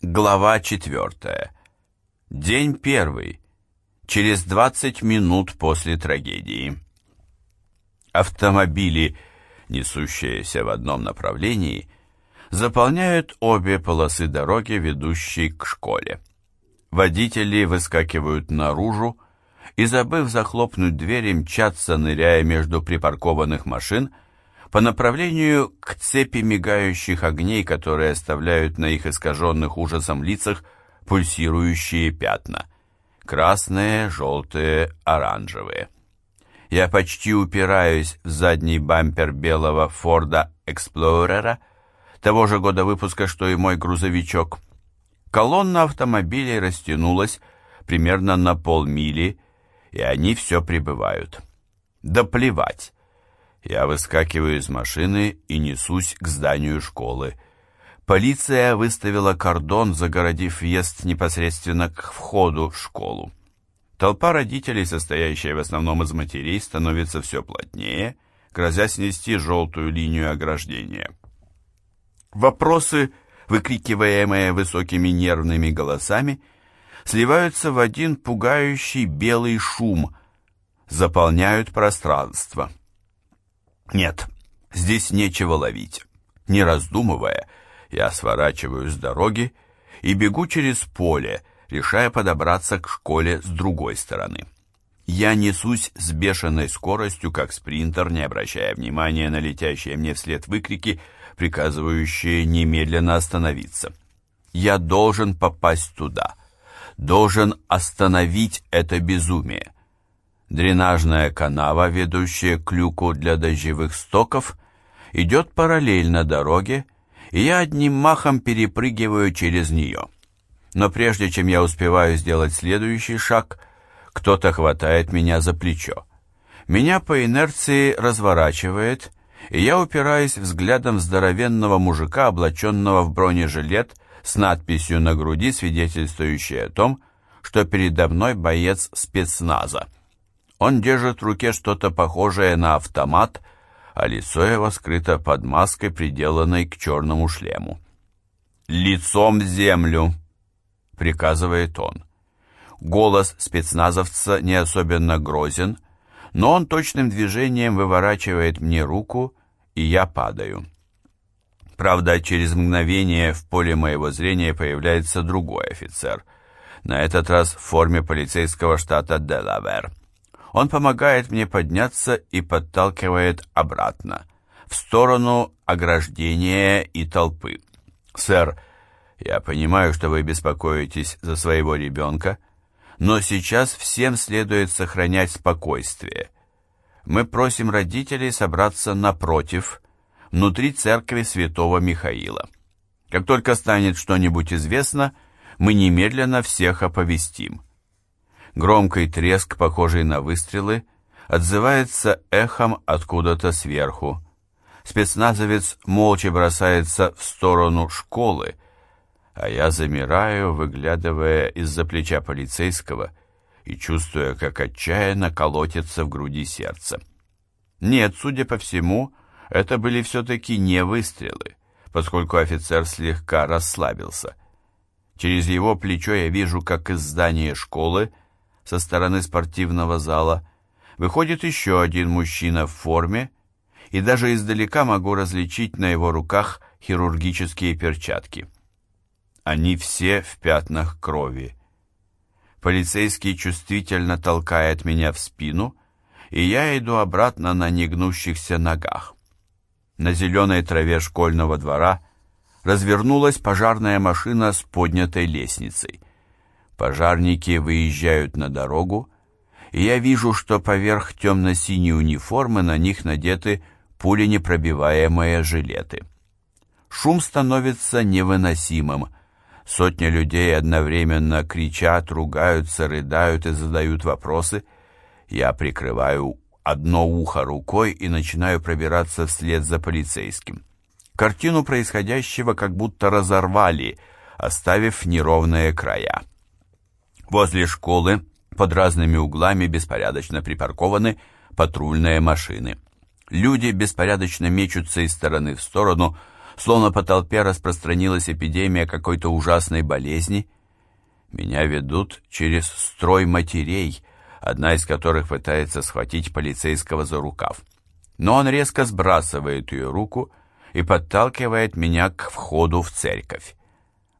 Глава четвертая. День первый. Через 20 минут после трагедии. Автомобили, несущиеся в одном направлении, заполняют обе полосы дороги, ведущей к школе. Водители выскакивают наружу и, забыв захлопнуть двери, мчатся, ныряя между припаркованных машин, по направлению к цепи мигающих огней, которые оставляют на их искаженных ужасом лицах пульсирующие пятна. Красные, желтые, оранжевые. Я почти упираюсь в задний бампер белого Форда Эксплорера, того же года выпуска, что и мой грузовичок. Колонна автомобилей растянулась примерно на полмили, и они все прибывают. Да плевать. Я выскакиваю из машины и несусь к зданию школы. Полиция выставила кордон, загородив въезд непосредственно к входу в школу. Толпа родителей, состоящая в основном из матерей, становится все плотнее, грозя снести желтую линию ограждения. Вопросы, выкрикиваемые высокими нервными голосами, сливаются в один пугающий белый шум, заполняют пространство. Нет, здесь нечего ловить. Не раздумывая, я сворачиваю с дороги и бегу через поле, решая подобраться к школе с другой стороны. Я несусь с бешеной скоростью, как спринтер, не обращая внимания на летящие мне вслед выкрики, приказывающие немедленно остановиться. Я должен попасть туда, должен остановить это безумие. Дренажная канава, ведущая к люку для дождевых стоков, идет параллельно дороге, и я одним махом перепрыгиваю через нее. Но прежде чем я успеваю сделать следующий шаг, кто-то хватает меня за плечо. Меня по инерции разворачивает, и я упираюсь взглядом здоровенного мужика, облаченного в бронежилет, с надписью на груди, свидетельствующей о том, что передо мной боец спецназа. Он держит в руке что-то похожее на автомат, а лицо его скрыто под маской, приделанной к черному шлему. «Лицом в землю!» — приказывает он. Голос спецназовца не особенно грозен, но он точным движением выворачивает мне руку, и я падаю. Правда, через мгновение в поле моего зрения появляется другой офицер, на этот раз в форме полицейского штата Делавер. Он помогает мне подняться и подталкивает обратно, в сторону ограждения и толпы. «Сэр, я понимаю, что вы беспокоитесь за своего ребенка, но сейчас всем следует сохранять спокойствие. Мы просим родителей собраться напротив, внутри церкви святого Михаила. Как только станет что-нибудь известно, мы немедленно всех оповестим». Громкий треск, похожий на выстрелы, отзывается эхом откуда-то сверху. Спецназовец молча бросается в сторону школы, а я замираю, выглядывая из-за плеча полицейского и чувствуя, как отчаянно колотится в груди сердце. Нет, судя по всему, это были все-таки не выстрелы, поскольку офицер слегка расслабился. Через его плечо я вижу, как из здания школы со стороны спортивного зала, выходит еще один мужчина в форме, и даже издалека могу различить на его руках хирургические перчатки. Они все в пятнах крови. Полицейский чувствительно толкает меня в спину, и я иду обратно на негнущихся ногах. На зеленой траве школьного двора развернулась пожарная машина с поднятой лестницей. Пожарники выезжают на дорогу, и я вижу, что поверх темно-синей униформы на них надеты пуленепробиваемые жилеты. Шум становится невыносимым. Сотни людей одновременно кричат, ругаются, рыдают и задают вопросы. Я прикрываю одно ухо рукой и начинаю пробираться вслед за полицейским. Картину происходящего как будто разорвали, оставив неровные края. Возле школы под разными углами беспорядочно припаркованы патрульные машины. Люди беспорядочно мечутся из стороны в сторону, словно по толпе распространилась эпидемия какой-то ужасной болезни. Меня ведут через строй матерей, одна из которых пытается схватить полицейского за рукав. Но он резко сбрасывает ее руку и подталкивает меня к входу в церковь.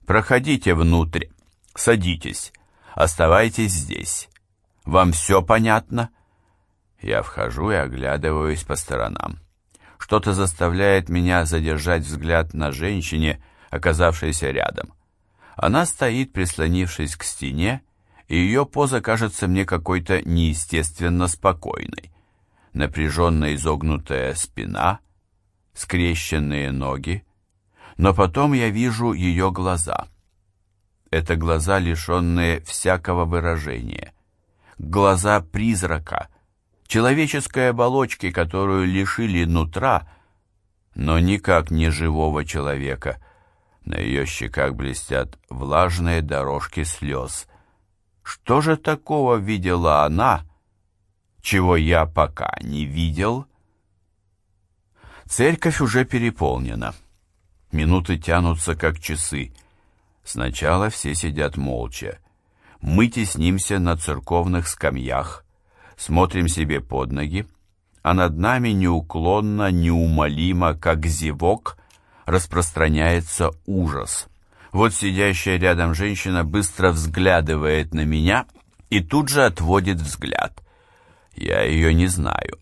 «Проходите внутрь, садитесь, оставайтесь здесь. Вам все понятно?» Я вхожу и оглядываюсь по сторонам. Что-то заставляет меня задержать взгляд на женщине, оказавшейся рядом. Она стоит, прислонившись к стене, и ее поза кажется мне какой-то неестественно спокойной. Напряженно изогнутая спина, скрещенные ноги, но потом я вижу ее глаза. Это глаза, лишенные всякого выражения. Глаза призрака — человеческой оболочки, которую лишили нутра, но никак не живого человека. На ее щеках блестят влажные дорожки слез. Что же такого видела она, чего я пока не видел? Церковь уже переполнена. Минуты тянутся, как часы. Сначала все сидят молча. Мы теснимся на церковных скамьях, смотрим себе под ноги, а над нами неуклонно, неумолимо, как зевок, распространяется ужас. Вот сидящая рядом женщина быстро взглядывает на меня и тут же отводит взгляд. Я ее не знаю.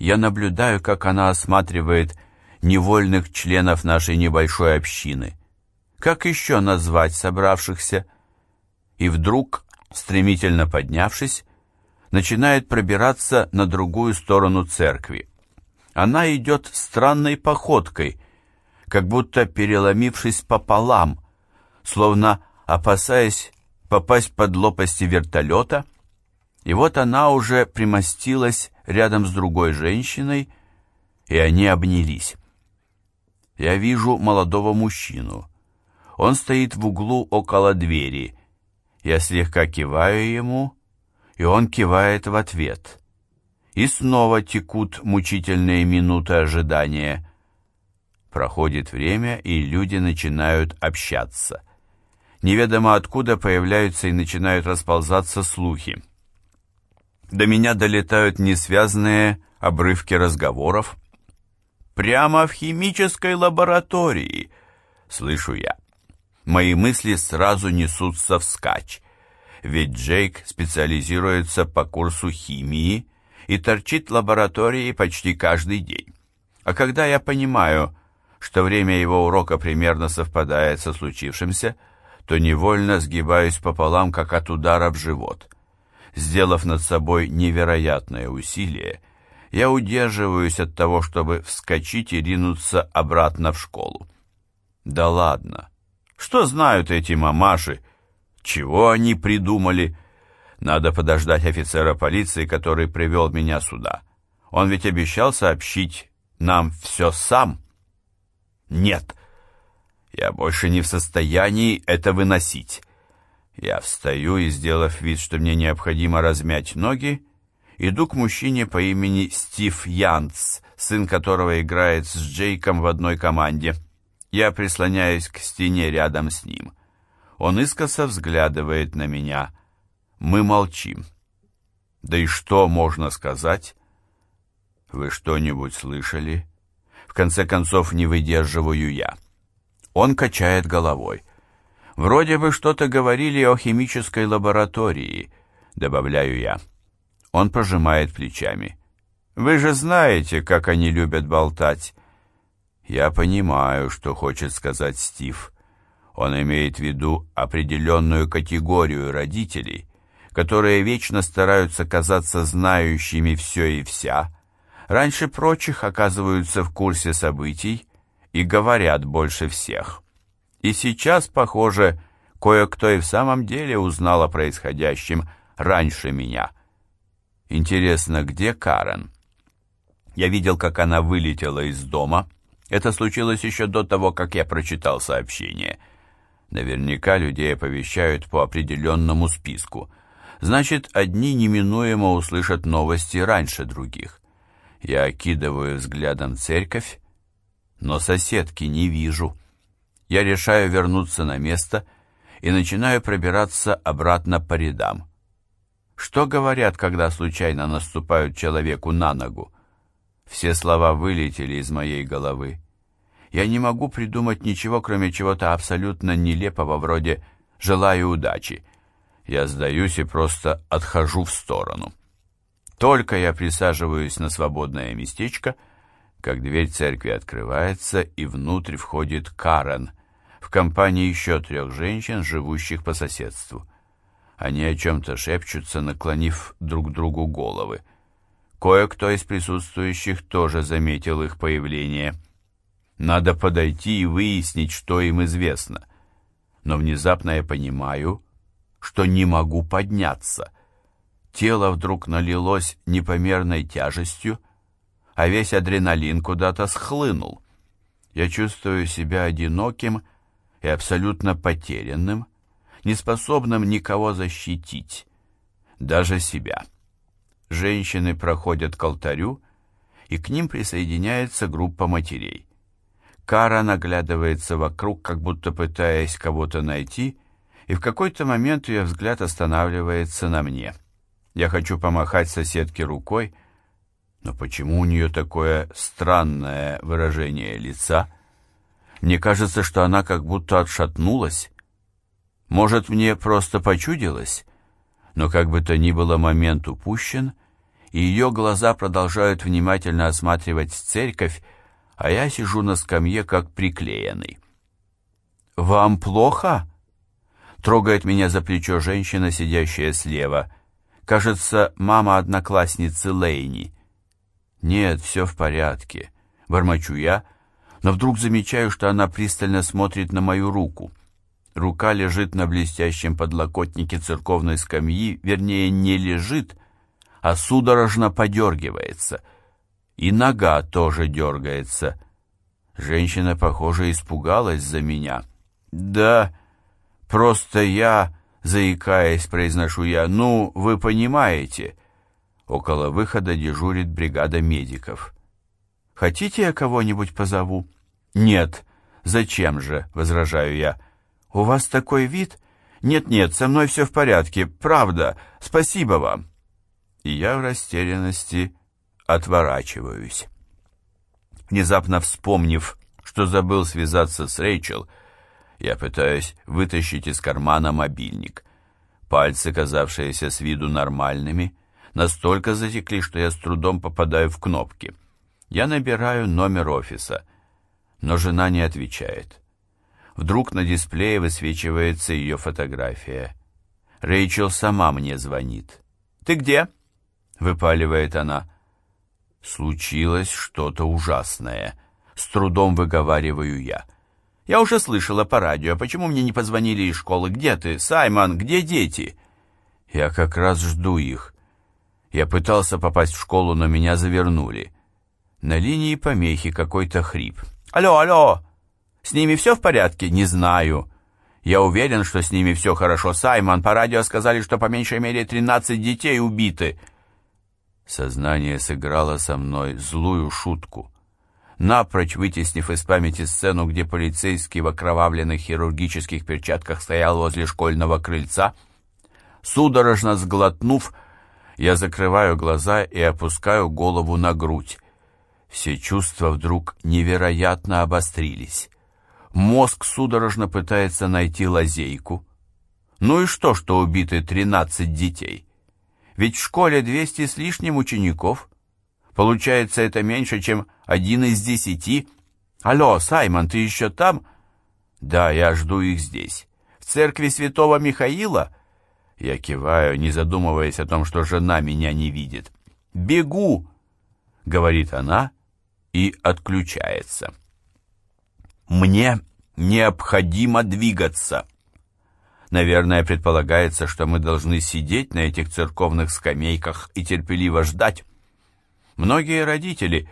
Я наблюдаю, как она осматривает невольных членов нашей небольшой общины. Как еще назвать собравшихся? И вдруг, стремительно поднявшись, начинает пробираться на другую сторону церкви. Она идет странной походкой, как будто переломившись пополам, словно опасаясь попасть под лопасти вертолета, и вот она уже примостилась рядом с другой женщиной, и они обнялись. Я вижу молодого мужчину. Он стоит в углу около двери. Я слегка киваю ему, и он кивает в ответ. И снова текут мучительные минуты ожидания. Проходит время, и люди начинают общаться. Неведомо откуда появляются и начинают расползаться слухи. До меня долетают несвязные обрывки разговоров. «Прямо в химической лаборатории!» — слышу я. Мои мысли сразу несутся вскачь ведь Джейк специализируется по курсу химии и торчит в лаборатории почти каждый день. А когда я понимаю, что время его урока примерно совпадает со случившимся, то невольно сгибаюсь пополам, как от удара в живот. Сделав над собой невероятное усилие, я удерживаюсь от того, чтобы вскочить и ринуться обратно в школу. Да ладно! Что знают эти мамаши, чего они придумали? Надо подождать офицера полиции, который привел меня сюда. Он ведь обещал сообщить нам все сам. Нет, я больше не в состоянии это выносить. Я встаю и, сделав вид, что мне необходимо размять ноги, иду к мужчине по имени Стив Янц, сын которого играет с Джейком в одной команде. Я прислоняюсь к стене рядом с ним. Он искоса взглядывает на меня. Мы молчим. Да и что можно сказать? Вы что-нибудь слышали? В конце концов, не выдерживаю я. Он качает головой. Вроде бы что-то говорили о химической лаборатории, добавляю я. Он пожимает плечами. Вы же знаете, как они любят болтать. Я понимаю, что хочет сказать Стив. Он имеет в виду определенную категорию родителей, которые вечно стараются казаться знающими все и вся, раньше прочих оказываются в курсе событий и говорят больше всех. И сейчас, похоже, кое-кто и в самом деле узнал о происходящем раньше меня. Интересно, где Карен? Я видел, как она вылетела из дома. Это случилось еще до того, как я прочитал сообщение – Наверняка людей оповещают по определенному списку. Значит, одни неминуемо услышат новости раньше других. Я окидываю взглядом церковь, но соседки не вижу. Я решаю вернуться на место и начинаю пробираться обратно по рядам. Что говорят, когда случайно наступают человеку на ногу? Все слова вылетели из моей головы. Я не могу придумать ничего, кроме чего-то абсолютно нелепого, вроде «желаю удачи». Я сдаюсь и просто отхожу в сторону. Только я присаживаюсь на свободное местечко, как дверь церкви открывается, и внутрь входит Карен в компании еще трех женщин, живущих по соседству. Они о чем-то шепчутся, наклонив друг другу головы. Кое-кто из присутствующих тоже заметил их появление. Надо подойти и выяснить, что им известно. Но внезапно я понимаю, что не могу подняться. Тело вдруг налилось непомерной тяжестью, а весь адреналин куда-то схлынул. Я чувствую себя одиноким и абсолютно потерянным, неспособным никого защитить, даже себя. Женщины проходят к алтарю, и к ним присоединяется группа матерей. Кара наглядывается вокруг, как будто пытаясь кого-то найти, и в какой-то момент ее взгляд останавливается на мне. Я хочу помахать соседке рукой, но почему у нее такое странное выражение лица? Мне кажется, что она как будто отшатнулась. Может, мне просто почудилось? Но как бы то ни было, момент упущен, и ее глаза продолжают внимательно осматривать церковь, а я сижу на скамье, как приклеенный. «Вам плохо?» Трогает меня за плечо женщина, сидящая слева. Кажется, мама одноклассницы Лейни. «Нет, все в порядке», — бормочу я, но вдруг замечаю, что она пристально смотрит на мою руку. Рука лежит на блестящем подлокотнике церковной скамьи, вернее, не лежит, а судорожно подергивается — и нога тоже дергается. Женщина, похоже, испугалась за меня. «Да, просто я...» — заикаясь, произношу я. «Ну, вы понимаете...» Около выхода дежурит бригада медиков. «Хотите, я кого-нибудь позову?» «Нет. Зачем же?» — возражаю я. «У вас такой вид?» «Нет-нет, со мной все в порядке. Правда. Спасибо вам». И я в растерянности отворачиваюсь. Внезапно вспомнив, что забыл связаться с Рэйчел, я пытаюсь вытащить из кармана мобильник. Пальцы, казавшиеся с виду нормальными, настолько затекли, что я с трудом попадаю в кнопки. Я набираю номер офиса, но жена не отвечает. Вдруг на дисплее высвечивается ее фотография. Рэйчел сама мне звонит. «Ты где?» — выпаливает она. Случилось что-то ужасное. С трудом выговариваю я. Я уже слышала по радио. Почему мне не позвонили из школы? Где ты? Саймон, где дети? Я как раз жду их. Я пытался попасть в школу, но меня завернули. На линии помехи какой-то хрип. Алло, алло! С ними все в порядке? Не знаю. Я уверен, что с ними все хорошо. Саймон, по радио сказали, что по меньшей мере 13 детей убиты. Сознание сыграло со мной злую шутку. Напрочь вытеснив из памяти сцену, где полицейский в окровавленных хирургических перчатках стоял возле школьного крыльца, судорожно сглотнув, я закрываю глаза и опускаю голову на грудь. Все чувства вдруг невероятно обострились. Мозг судорожно пытается найти лазейку. Ну и что, что убиты тринадцать детей? Ведь в школе 200 с лишним учеников. Получается, это меньше, чем один из десяти. Алло, Саймон, ты еще там? Да, я жду их здесь. В церкви святого Михаила? Я киваю, не задумываясь о том, что жена меня не видит. «Бегу!» — говорит она и отключается. «Мне необходимо двигаться!» Наверное, предполагается, что мы должны сидеть на этих церковных скамейках и терпеливо ждать. Многие родители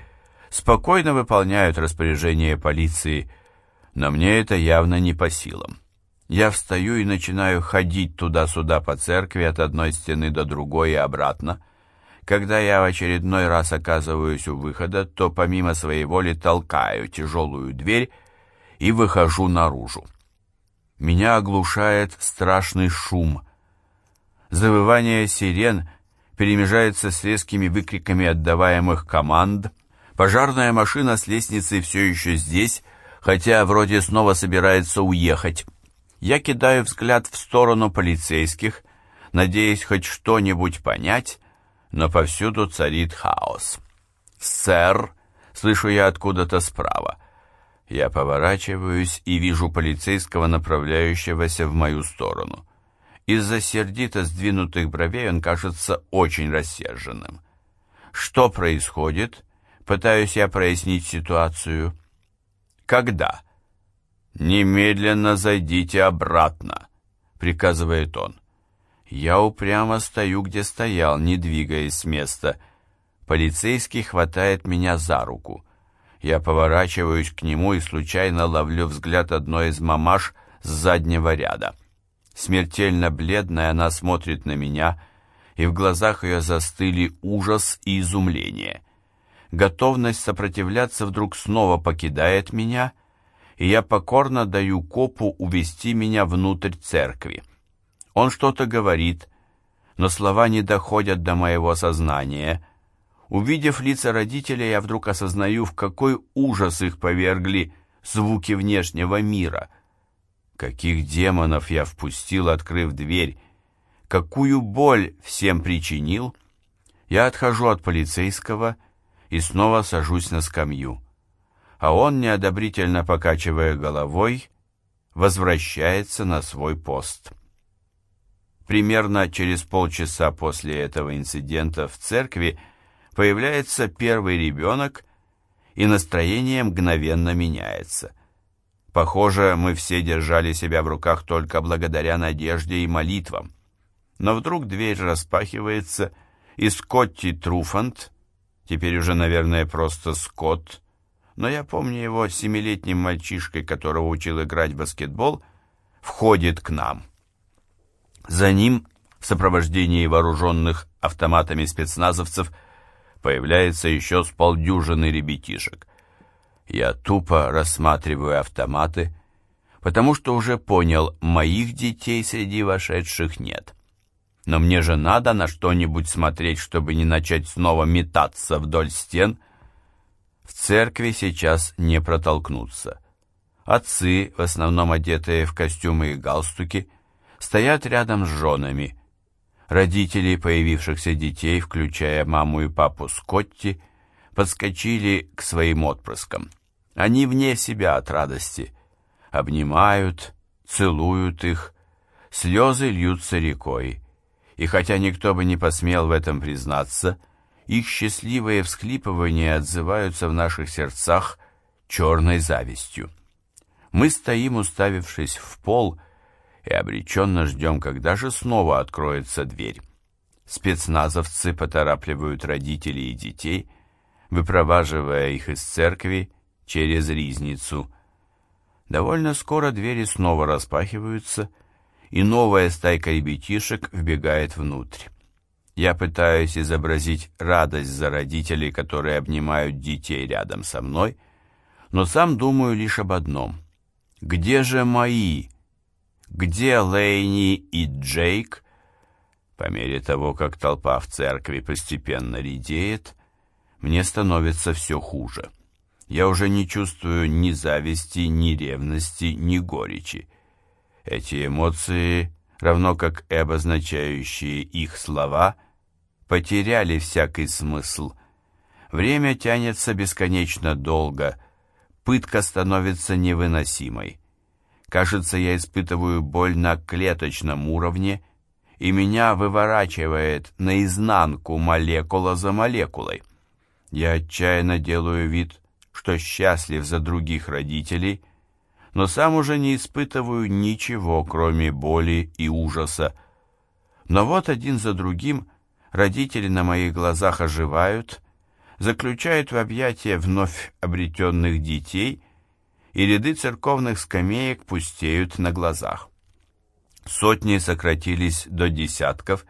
спокойно выполняют распоряжение полиции, но мне это явно не по силам. Я встаю и начинаю ходить туда-сюда по церкви от одной стены до другой и обратно. Когда я в очередной раз оказываюсь у выхода, то помимо своей воли толкаю тяжелую дверь и выхожу наружу. Меня оглушает страшный шум. Завывание сирен перемежается с резкими выкриками отдаваемых команд. Пожарная машина с лестницей все еще здесь, хотя вроде снова собирается уехать. Я кидаю взгляд в сторону полицейских, надеясь хоть что-нибудь понять, но повсюду царит хаос. «Сэр!» — слышу я откуда-то справа. Я поворачиваюсь и вижу полицейского, направляющегося в мою сторону. Из-за сердито сдвинутых бровей он кажется очень рассерженным. Что происходит? Пытаюсь я прояснить ситуацию. Когда? Немедленно зайдите обратно, приказывает он. Я упрямо стою, где стоял, не двигаясь с места. Полицейский хватает меня за руку. Я поворачиваюсь к нему и случайно ловлю взгляд одной из мамаш с заднего ряда. Смертельно бледная она смотрит на меня, и в глазах ее застыли ужас и изумление. Готовность сопротивляться вдруг снова покидает меня, и я покорно даю копу увести меня внутрь церкви. Он что-то говорит, но слова не доходят до моего сознания. Увидев лица родителей, я вдруг осознаю, в какой ужас их повергли звуки внешнего мира. Каких демонов я впустил, открыв дверь, какую боль всем причинил. Я отхожу от полицейского и снова сажусь на скамью. А он, неодобрительно покачивая головой, возвращается на свой пост. Примерно через полчаса после этого инцидента в церкви появляется первый ребенок, и настроение мгновенно меняется. Похоже, мы все держали себя в руках только благодаря надежде и молитвам. Но вдруг дверь распахивается, и Скотти Труфант, теперь уже, наверное, просто Скотт, но я помню его семилетним мальчишкой, которого учил играть в баскетбол, входит к нам. За ним, в сопровождении вооруженных автоматами спецназовцев, появляется еще с полдюжины ребятишек. Я тупо рассматриваю автоматы, потому что уже понял, моих детей среди вошедших нет. Но мне же надо на что-нибудь смотреть, чтобы не начать снова метаться вдоль стен. В церкви сейчас не протолкнуться. Отцы, в основном одетые в костюмы и галстуки, стоят рядом с женами. Родители появившихся детей, включая маму и папу Скотти, подскочили к своим отпрыскам. Они вне себя от радости. Обнимают, целуют их, слезы льются рекой. И хотя никто бы не посмел в этом признаться, их счастливые всхлипывания отзываются в наших сердцах черной завистью. Мы стоим, уставившись в пол, и обреченно ждем, когда же снова откроется дверь. Спецназовцы поторапливают родителей и детей, выпроваживая их из церкви через ризницу. Довольно скоро двери снова распахиваются, и новая стайка ребятишек вбегает внутрь. Я пытаюсь изобразить радость за родителей, которые обнимают детей рядом со мной, но сам думаю лишь об одном. Где же мои где Лейни и Джейк? По мере того, как толпа в церкви постепенно редеет, мне становится все хуже. Я уже не чувствую ни зависти, ни ревности, ни горечи. Эти эмоции, равно как и обозначающие их слова, потеряли всякий смысл. Время тянется бесконечно долго, пытка становится невыносимой. Кажется, я испытываю боль на клеточном уровне, и меня выворачивает наизнанку молекула за молекулой. Я отчаянно делаю вид, что счастлив за других родителей, но сам уже не испытываю ничего, кроме боли и ужаса. Но вот один за другим родители на моих глазах оживают, заключают в объятия вновь обретенных детей — и ряды церковных скамеек пустеют на глазах. Сотни сократились до десятков,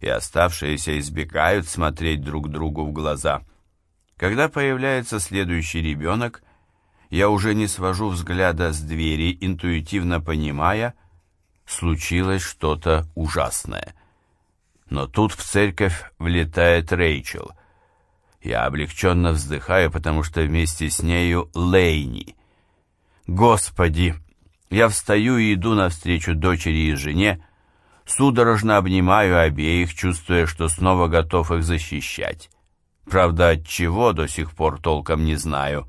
и оставшиеся избегают смотреть друг другу в глаза. Когда появляется следующий ребенок, я уже не свожу взгляда с двери, интуитивно понимая, случилось что-то ужасное. Но тут в церковь влетает Рэйчел. Я облегченно вздыхаю, потому что вместе с нею Лейни. Господи! Я встаю и иду навстречу дочери и жене, судорожно обнимаю обеих, чувствуя, что снова готов их защищать. Правда, от чего до сих пор толком не знаю.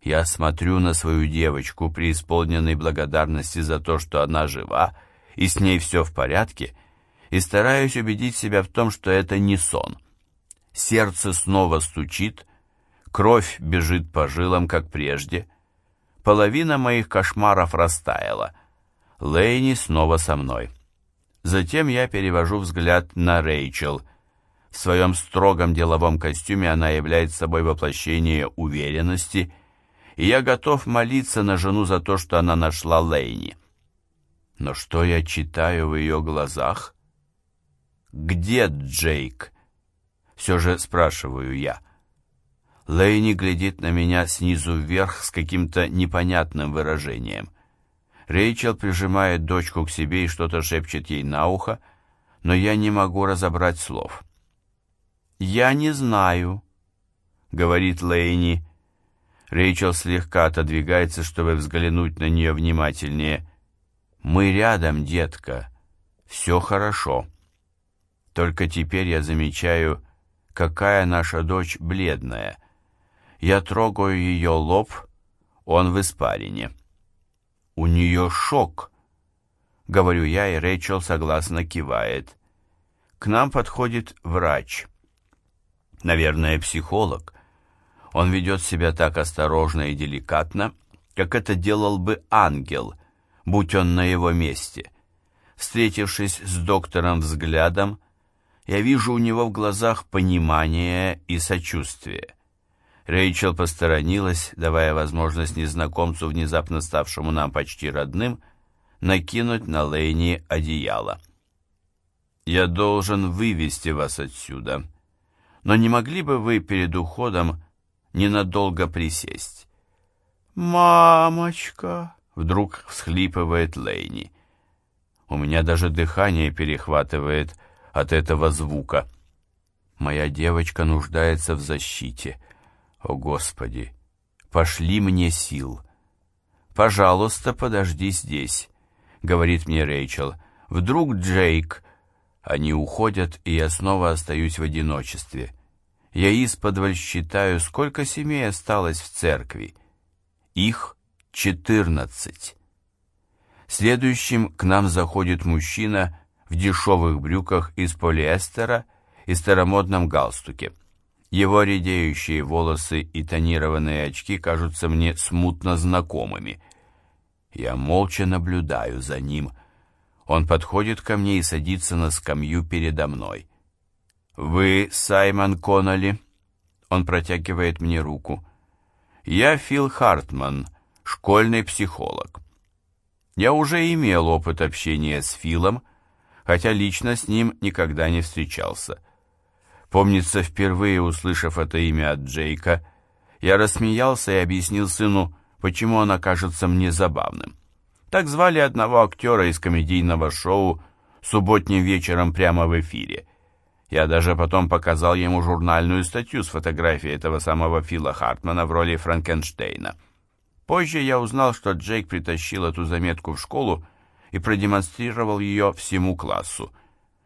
Я смотрю на свою девочку, преисполненной благодарности за то, что она жива, и с ней все в порядке, и стараюсь убедить себя в том, что это не сон. Сердце снова стучит, кровь бежит по жилам, как прежде. Половина моих кошмаров растаяла. Лейни снова со мной. Затем я перевожу взгляд на Рэйчел. В своем строгом деловом костюме она является собой воплощение уверенности и я готов молиться на жену за то, что она нашла Лейни. Но что я читаю в ее глазах? «Где Джейк?» Все же спрашиваю я. Лейни глядит на меня снизу вверх с каким-то непонятным выражением. Рэйчел прижимает дочку к себе и что-то шепчет ей на ухо, но я не могу разобрать слов. «Я не знаю», — говорит Лейни, — Рэйчел слегка отодвигается, чтобы взглянуть на нее внимательнее. «Мы рядом, детка. Все хорошо». Только теперь я замечаю, какая наша дочь бледная. Я трогаю ее лоб, он в испарине. «У нее шок», — говорю я, и Рэйчел согласно кивает. К нам подходит врач. Наверное, психолог. Он ведет себя так осторожно и деликатно, как это делал бы ангел, будь он на его месте. Встретившись с доктором взглядом, я вижу у него в глазах понимание и сочувствие. Рэйчел посторонилась, давая возможность незнакомцу, внезапно ставшему нам почти родным, накинуть на Лейни одеяло. «Я должен вывести вас отсюда. Но не могли бы вы перед уходом ненадолго присесть. «Мамочка!» — вдруг всхлипывает Лейни. У меня даже дыхание перехватывает от этого звука. Моя девочка нуждается в защите. О, Господи! Пошли мне сил. «Пожалуйста, подожди здесь», — говорит мне Рэйчел. «Вдруг Джейк...» Они уходят, и я снова остаюсь в одиночестве. Я исподволь считаю, сколько семей осталось в церкви. Их четырнадцать. Следующим к нам заходит мужчина в дешевых брюках из полиэстера и старомодном галстуке. Его редеющие волосы и тонированные очки кажутся мне смутно знакомыми. Я молча наблюдаю за ним. Он подходит ко мне и садится на скамью передо мной. «Вы Саймон Конноли?» Он протягивает мне руку. «Я Фил Хартман, школьный психолог. Я уже имел опыт общения с Филом, хотя лично с ним никогда не встречался. Помнится, впервые услышав это имя от Джейка, я рассмеялся и объяснил сыну, почему он окажется мне забавным. Так звали одного актера из комедийного шоу «Субботним вечером прямо в эфире». Я даже потом показал ему журнальную статью с фотографией этого самого Фила Хартмана в роли Франкенштейна. Позже я узнал, что Джейк притащил эту заметку в школу и продемонстрировал ее всему классу.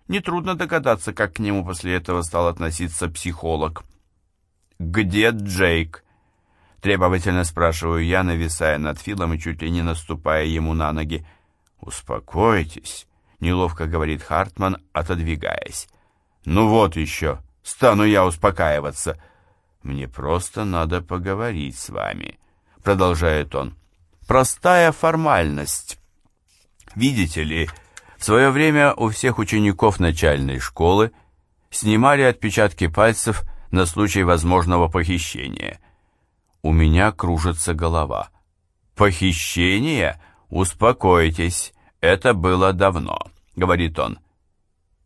Нетрудно догадаться, как к нему после этого стал относиться психолог. «Где Джейк?» Требовательно спрашиваю я, нависая над Филом и чуть ли не наступая ему на ноги. «Успокойтесь», — неловко говорит Хартман, отодвигаясь. «Ну вот еще, стану я успокаиваться». «Мне просто надо поговорить с вами», — продолжает он. «Простая формальность. Видите ли, в свое время у всех учеников начальной школы снимали отпечатки пальцев на случай возможного похищения. У меня кружится голова. «Похищение? Успокойтесь, это было давно», — говорит он.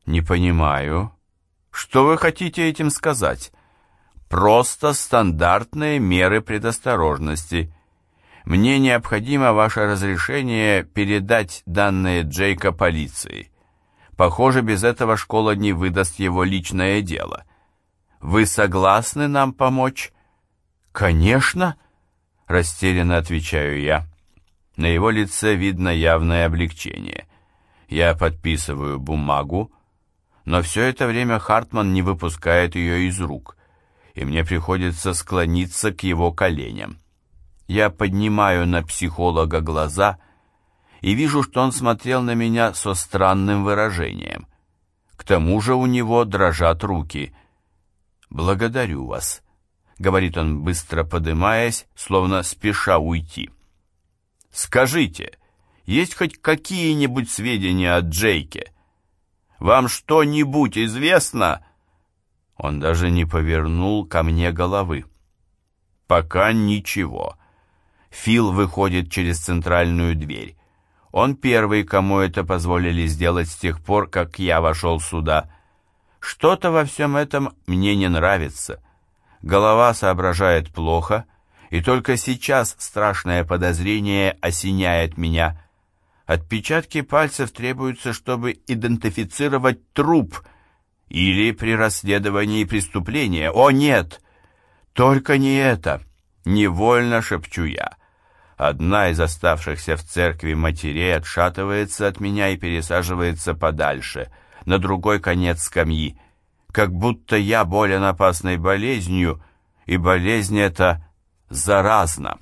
Не понимаю. Что вы хотите этим сказать? Просто стандартные меры предосторожности. Мне необходимо ваше разрешение передать данные Джейка полиции. Похоже, без этого школа не выдаст его личное дело. Вы согласны нам помочь? Конечно, растерянно отвечаю я. На его лице видно явное облегчение. Я подписываю бумагу, но все это время Хартман не выпускает ее из рук, и мне приходится склониться к его коленям. Я поднимаю на психолога глаза и вижу, что он смотрел на меня со странным выражением. К тому же у него дрожат руки. «Благодарю вас», — говорит он, быстро подымаясь, словно спеша уйти. «Скажите, есть хоть какие-нибудь сведения о Джейке? Вам что-нибудь известно?» Он даже не повернул ко мне головы. «Пока ничего». Фил выходит через центральную дверь. Он первый, кому это позволили сделать с тех пор, как я вошел сюда. Что-то во всем этом мне не нравится. Голова соображает плохо, и только сейчас страшное подозрение осеняет меня. Отпечатки пальцев требуются, чтобы идентифицировать труп или при расследовании преступления. О, нет! Только не это! Невольно шепчу я. Одна из оставшихся в церкви матерей отшатывается от меня и пересаживается подальше, на другой конец скамьи, как будто я болен опасной болезнью, и болезнь эта заразна.